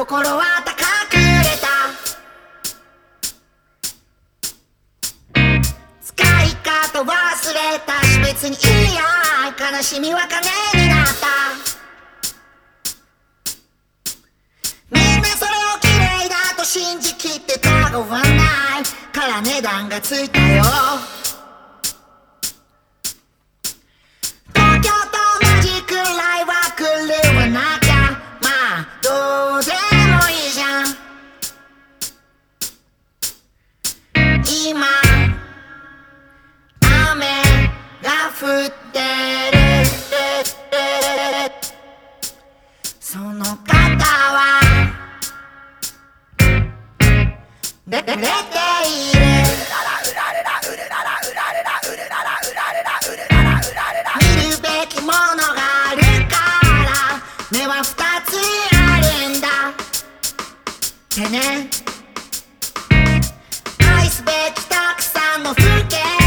心は高くれた。使い方忘れたし別にいいや悲しみは金になった。みんなそれを綺麗だと信じきってたごはない。から値段がついたよ。今雨が降ってるその方は出ている。見るべきものがあるから目は二つあるんだってねすべきたくさんの風景